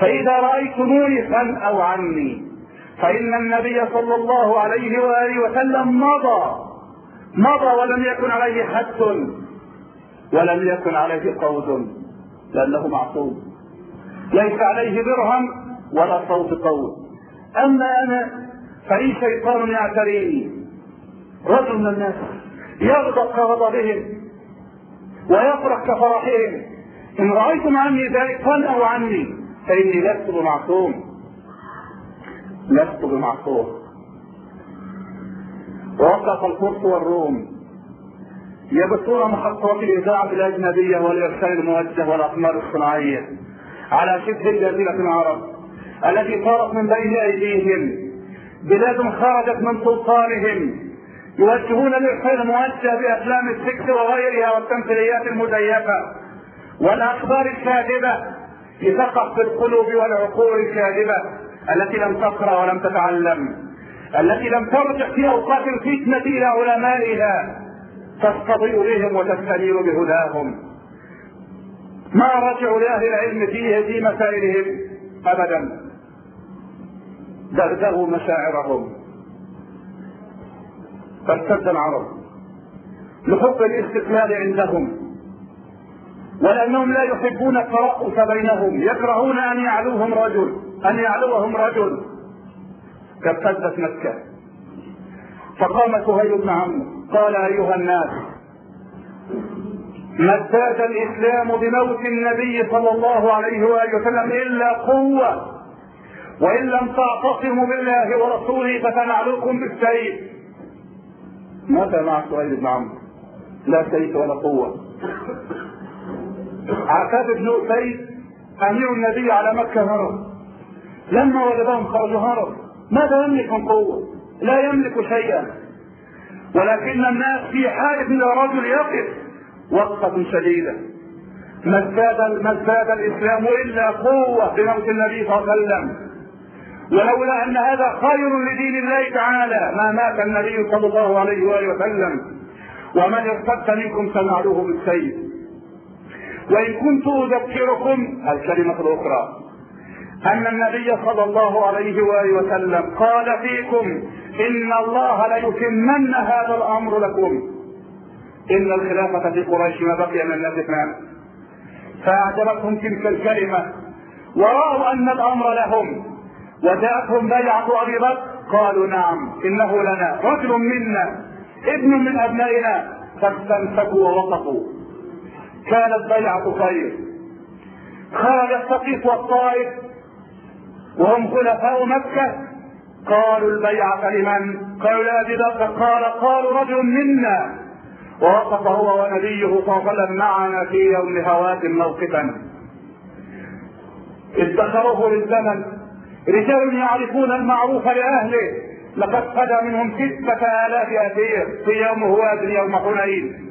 فإذا رأيتموني فانأوا عني فإن النبي صلى الله عليه وآله وسلم مضى. مضى ولم يكن عليه حد. ولم يكن عليه قول لأنه معصوم. ليس عليه درهم ولا صوت قول أما أنا فلي شيطان يعتريني. رجل من الناس يغضب كغضبهم ويفرح كفرحهم. إن رأيتم عني ذلك فانأوا عني. فإني لست بمعصوم. لست بمعصوم. ووقف الفرس والروم. يبثون محطات الإذاعة الأجنبية والإرسال الموجه والأقمار الصناعية على شبه جزيرة العرب التي صارت من بين أيديهم. بلاد خرجت من سلطانهم. يوجهون الإرسال الموجه بأفلام السكس وغيرها والتمثيليات المزيفة والأخبار الكاذبة لتقع في القلوب والعقول الكاذبة التي لم تقرأ ولم تتعلم التي لم ترجع في أوقات الفتنة إلى علمائها تستضيء بهم وتستنير بهداهم. ما رجعوا لأهل العلم فيه في مسائلهم؟ أبدا. دغدغوا مشاعرهم. فارتد العرب. لحب الاستقلال عندهم. ولأنهم لا يحبون الترأس بينهم. يكرهون أن يعلوهم رجل. أن يعلوهم رجل. فارتدت مكة فقام سهيل بن عمرو. قال أيها الناس ما ازداد الإسلام بموت النبي صلى الله عليه وآله وسلم إلا قوة. وإن لم تعتصموا بالله ورسوله فسنعلوكم بالسيف. ماذا مع سهيل بن عمرو؟ لا سيف ولا قوة. عتاب بن أسيد أمير النبي على مكة هرب. لما وجدهم خرجوا هرب. ماذا يملك من قوة؟ لا يملك شيئا. ولكن الناس في حاجة إلى رجل يقف. وقفة شديدة. ما ازداد ما ازداد الإسلام إلا قوة بموت النبي صلى الله عليه وسلم. ولولا أن هذا خير لدين الله تعالى ما مات النبي صلى الله عليه وآله وسلم ومن ارتد منكم سنعلوه بالسيف. وإن كنت أذكركم الكلمة الأخرى أن النبي صلى الله عليه وآله وسلم قال فيكم إن الله ليتمن هذا الأمر لكم. إن الخلافة في قريش ما بقي من الناس اثنان فأعجبتهم تلك الكلمة ورأوا أن الأمر لهم. وجاءتهم بيعة أبي بكر قالوا نعم إنه لنا رجل منا ابن من أبنائنا. فاستمسكوا ووقفوا. كانت بيعة خير. خرج الثقيف والطائف وهم خلفاء مكة. قالوا البيعة لمن؟ قالوا لأبي بكر. قال قالوا رجل منا. ووقف هو ونبيه صلى الله عليه وسلم معنا في يوم هوات موقفا. ادخروه للزمن. رجال يعرفون المعروف لأهله. لقد فدى منهم ستة آلاف أسير في يوم هواد يوم حنين.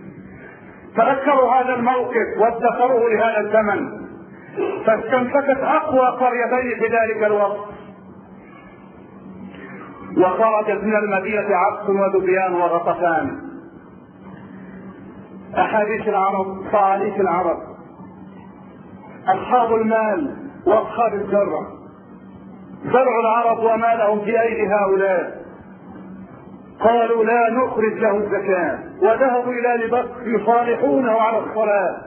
تذكروا هذا الموقف وادخروه لهذا الزمن. فاستمسكت أقوى قريتين في ذلك الوقت. وخرجت من المدينة عبس وذبيان وغطفان. أحاديث العرب صعاليك العرب. أصحاب المال وأصحاب الزرع زرع العرب وما لهم في ايدي هؤلاء؟ قالوا لا نخرج له الزكاة وذهبوا إلى لبكر يصالحونه على الصلاة.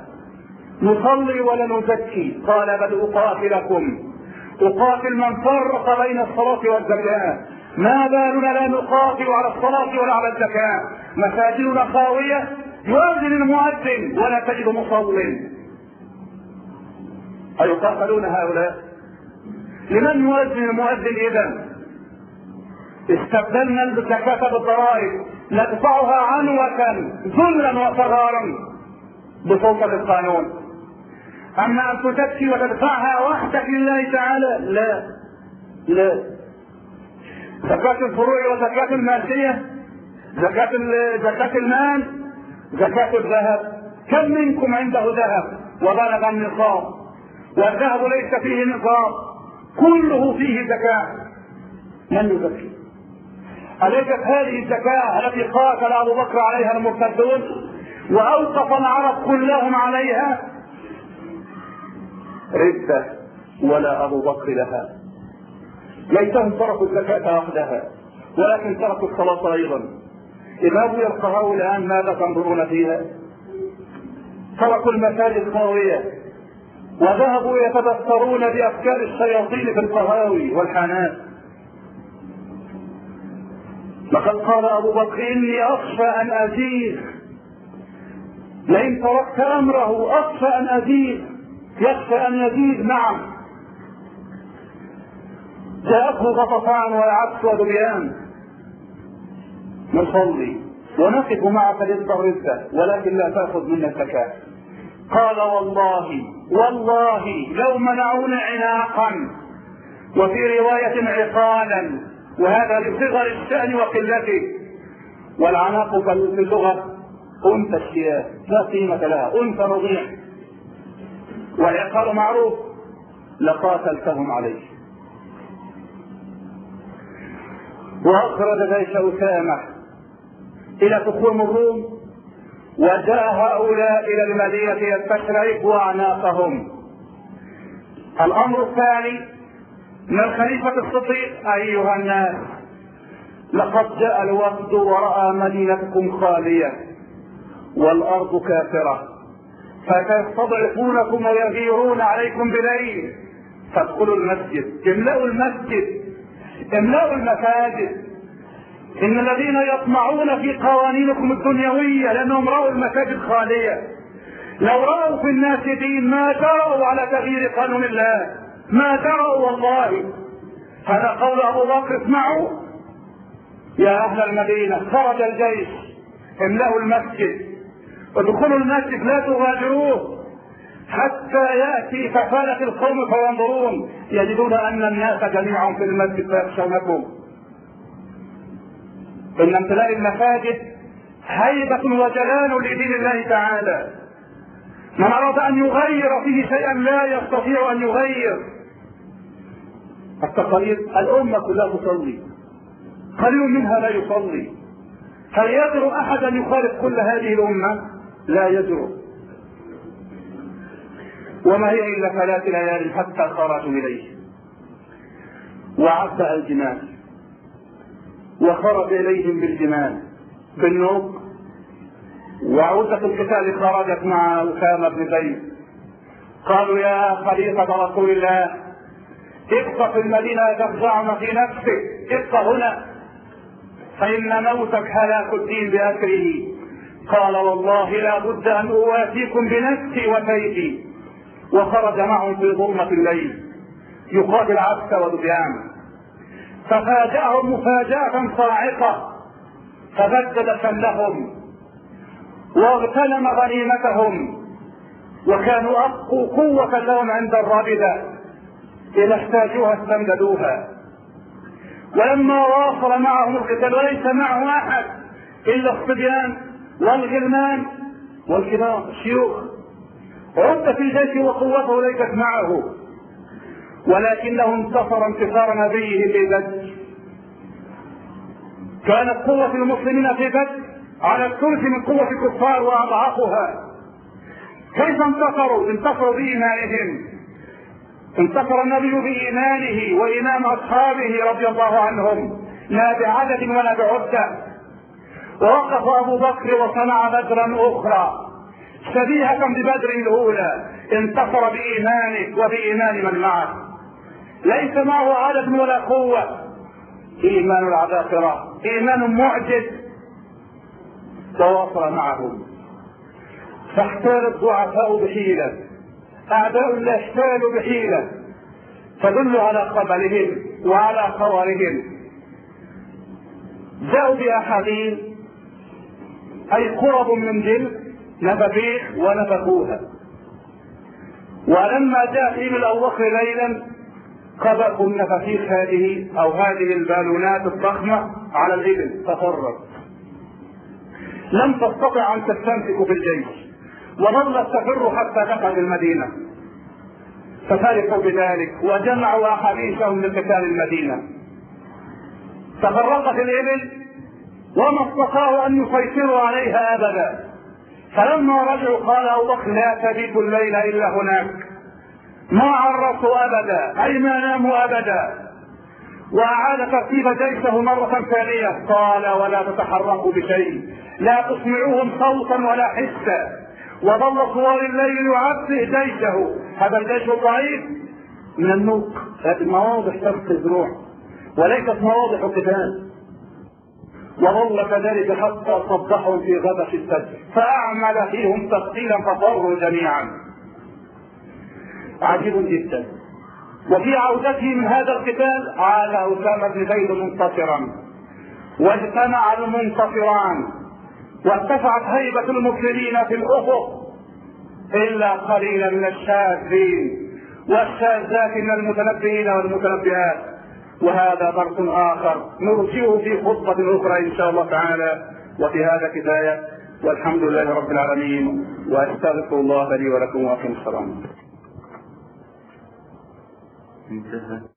نصلي ولا نزكي؟ قال بل أقاتلكم. أقاتل من فرق بين الصلاة والزكاة. ما بالنا لا نقاتل على الصلاة ولا على الزكاة. مساجدنا خاوية يؤذن المؤذن ولا تجد مصل أيقاتلون هؤلاء؟ لمن يؤذن المؤذن اذا استبدلنا الزكاة بالضرائب ندفعها عنوة ذلا وصغارا بسلطة القانون. أما أن تزكي وتدفعها وحدك لله تعالى؟ لا. لا. زكاة الفروع وزكاة الماشية زكاة زكاة المال زكاة الذهب. كم منكم عنده ذهب وبلغ النصاب؟ والذهب ليس فيه نصاب. كله فيه زكاة. من يزكي؟ أليست هذه الزكاة التي قاتل أبو بكر عليها المرتدون وأوقف العرب كلهم عليها؟ ردة ولا أبو بكر لها. ليتهم تركوا الزكاة وحدها ولكن تركوا الصلاة أيضا. إذا أبو القهاوي الآن ماذا تنظرون فيها؟ تركوا المساجد خاوية وذهبوا يتبصرون بأفكار الشياطين في القهاوي والحانات. لقد قال أبو بكر إني أخشى أن أزيد لئن تركت أمره أخشى أن أزيد يخشى أن يزيد نعم. جاءته غطفان والعكس ودبيان نصلي ونقف معك الردة ولكن لا تأخذ منا الزكاة. قال والله والله لو منعونا عناقا. وفي رواية عقالا وهذا لصغر الشأن وقلته. والعناق في اللغة أنثى الشياه لا قيمة لها أنثى رضيع والعقال معروف لقاتلتهم عليه. وأخرج جيش أسامة إلى تخوم الروم وجاء هؤلاء إلى المدينة يستشرف أعناقهم. الأمر الثاني من الخليفة الصديق أيها الناس لقد جاء الوفد ورأى مدينتكم خالية والأرض كافرة فيستضعفونكم ويغيرون عليكم بليل. فادخلوا المسجد املأوا المسجد املأوا المساجد. إن الذين يطمعون في قوانينكم الدنيوية لأنهم رأوا المساجد خالية. لو رأوا في الناس دين ما جرؤوا على تغيير قانون الله. ما جرؤوا والله. هذا قول أبو بكر اسمعوا. يا أهل المدينة خرج الجيش املأوا المسجد. ادخلوا المسجد لا تغادروه. حتى يأتي ففالة القوم فينظرون. يجدون أن الناس جميعا في المسجد فيخشونكم. ان امتلاء المساجد هيبة وجلال لدين الله تعالى. من أراد أن يغير فيه شيئا لا يستطيع أن يغير. التقاليد الأمة كلها تصلي. قليل منها لا يصلي. هل يقدر أحد أن يخالف كل هذه الأمة؟ لا يجرؤ. وما هي إلا ثلاث ليال حتى خرجوا إليه. وعبأ الجمال وخرج إليهم بالجمال بالنوق وعودة القتال خرجت مع أسامة بن زيد. قالوا يا خليفة رسول الله ابق في المدينة تفزعنا في نفسك. ابق هنا. فإن موتك هلاك الدين بأسره قال والله لا بد أن اوافيكم بنفسي وسيفي وخرج معهم في ظلمة الليل. يقاتل عبس ودبيان ففاجأهم مفاجأة صاعقة فبدد شملهم واغتنم غنيمتهم وكانوا أقوا قوة لهم عند الرابدة إذا احتاجوها استمددوها. ولما واصل معهم القتال وليس معه أحد إلا الصبيان والغلمان والكبار الشيوخ. عدة الجيش وقوته ليست معه. ولكنه انتصر انتصار نبيه في بدر. كانت قوة المسلمين في بدر على الثلث من قوة الكفار وأضعافها كيف انتصروا؟ انتصروا بإيمانهم. انتصر النبي بإيمانه وإيمان أصحابه رضي الله عنهم. لا بعدد ولا بعدة ووقف أبو بكر وصنع بدرا أخرى. شبيهة ببدر الأولى. انتصر بإيمانه وبإيمان من معه. ليس معه عدد ولا قوة إيمان العباقرة إيمان معجز. تواصل معهم. فاحتال الضعفاء بحيلة. أعداء لا احتالوا بحيلة. تدل على قبلهم وعلى خوارهم جاءوا بأحاديث. أي قرب من جلد نفخيح ونفخوها ولما جاء أبو بكر ليلا قذفوا النفاثيق هذه أو هذه البالونات الضخمة على الإبل تفرط. لم تستطع أن تستمسك في الجيش وظلت تفر حتى دخلت المدينة. ففرحوا بذلك وجمعوا أحاديثهم لقتال المدينة. تفرقت الإبل وما استطاعوا أن يسيطروا عليها ابدا. فلما رجعوا قال أبو بكر لا تبيت الليل إلا هناك. ما عرفوا أبدا أي ما ناموا أبدا. وأعاد ترتيب جيشه مرة ثانية. قال ولا تتحركوا بشيء لا تسمعوهم صوتا ولا حسا. وظل طوال الليل يعبئ جيشه. هذا الجيش الضعيف من النوق هذه مواضح ترك الزروع وليست مواضح قتال. وظل كذلك حتى صبحوا في غدة السجن فأعمل فيهم تقتيلا ففروا جميعا. عجيب جدا. وفي عودته من هذا القتال عاد أسامة بن زيد منتصرا. واجتمع المنتصران. وارتفعت هيبة المسلمين في الأفق. إلا قليلا من الشاذين. والشاذات من المتنبئين والمتنبئات. وهذا درس آخر نرجئه في خطبة أخرى إن شاء الله تعالى. وفي هذا كفاية. والحمد لله رب العالمين. وأستغفر الله لي ولكم وأقم السلام.